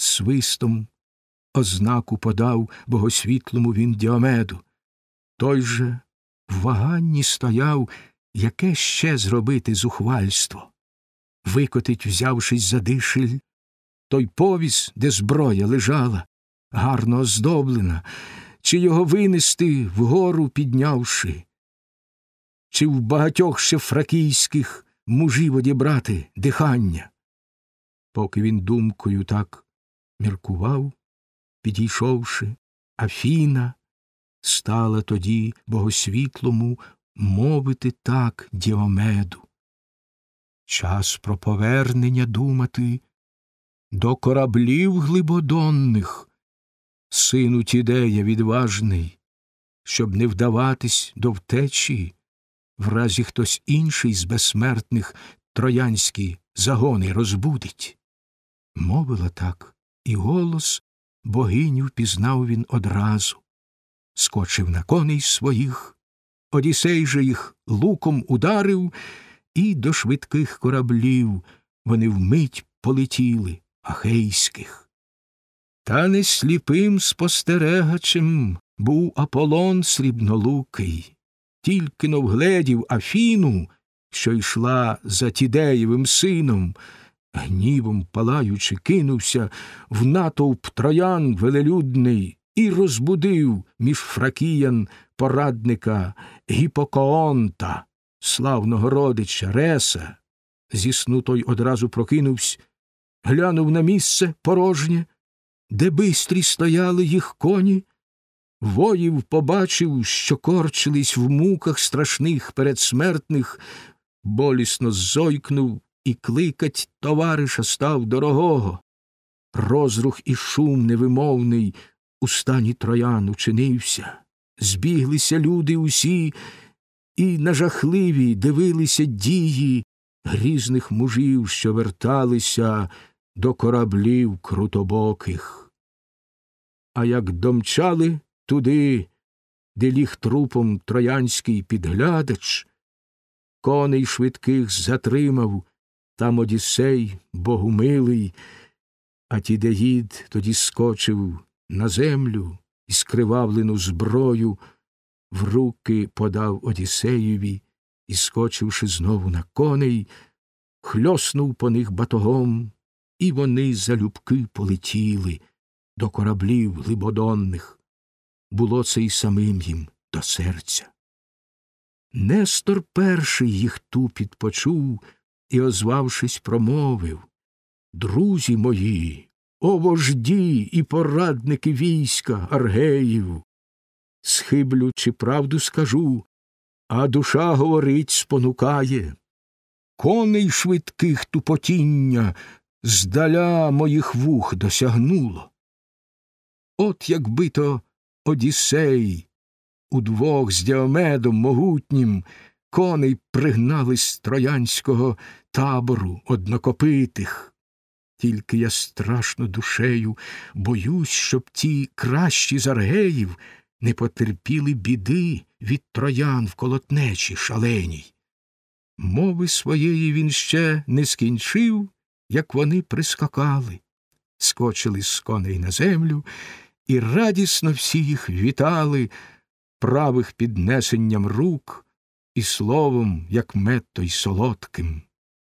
свистом ознаку подав богосвітлому він діомеду. Той же в ваганні стояв, яке ще зробити зухвальство. Викотить, взявшись за дишель, той повіс, де зброя лежала, гарно оздоблена, чи його винести вгору піднявши, чи в багатьох ще фракійських мужів одібрати дихання. Поки він думкою так міркував, підійшовши, Афіна стала тоді богосвітлому мовити так Діомеду. Час про повернення думати до кораблів глибодонних, сину Тідея відважний, щоб не вдаватись до втечі, в разі хтось інший з безсмертних троянські загони розбудить. Мовила так, і голос богиню впізнав він одразу, скочив на коней своїх, Одісей же їх луком ударив, і до швидких кораблів вони вмить полетіли ахейських. Та не сліпим спостерегачем був Аполлон срібнолукий, тільки но вгледів Афіну, що йшла за Тідеєвим сином, гнівом палаючи, кинувся в натовп троян велелюдний і розбудив між фракіян порадника Гіпокоонта, славного родича Реса. Зі сну той одразу прокинувся, глянув на місце порожнє, де бистрі стояли їх коні, воїв побачив, що корчились в муках страшних передсмертних, болісно зойкнув і кликать товариша став дорогого. Розрух і шум невимовний у стані троян учинився. Збіглися люди усі і на жахливі дивилися дії грізних мужів, що верталися до кораблів крутобоких. А як домчали туди, де ліг трупом троянський підглядач, коней швидких затримав там Одіссей, богумилий, а Тідеїд тоді скочив на землю і скривавлену зброю в руки подав Одіссеєві і, скочивши знову на коней, хльоснув по них батогом, і вони залюбки полетіли до кораблів глибодонних. Було це й самим їм до серця. Нестор перший їх тупіт почув і, озвавшись, промовив Друзі мої, о вожді і порадники війська Аргеїв, схиблю, чи правду скажу, а душа говорить спонукає. Коней швидких тупотіння здаля моїх вух досягнуло. От якби то Одіссей удвох з Діомедом могутнім коней пригнали з троянського табору однокопитих. Тільки я страшно душею боюсь, щоб ті кращі з аргеїв не потерпіли біди від троян в колотнечі шаленій. Мови своєї він ще не скінчив, як вони прискакали, скочили з коней на землю і радісно всі їх вітали, правих піднесенням рук і словом, як мед той солодким.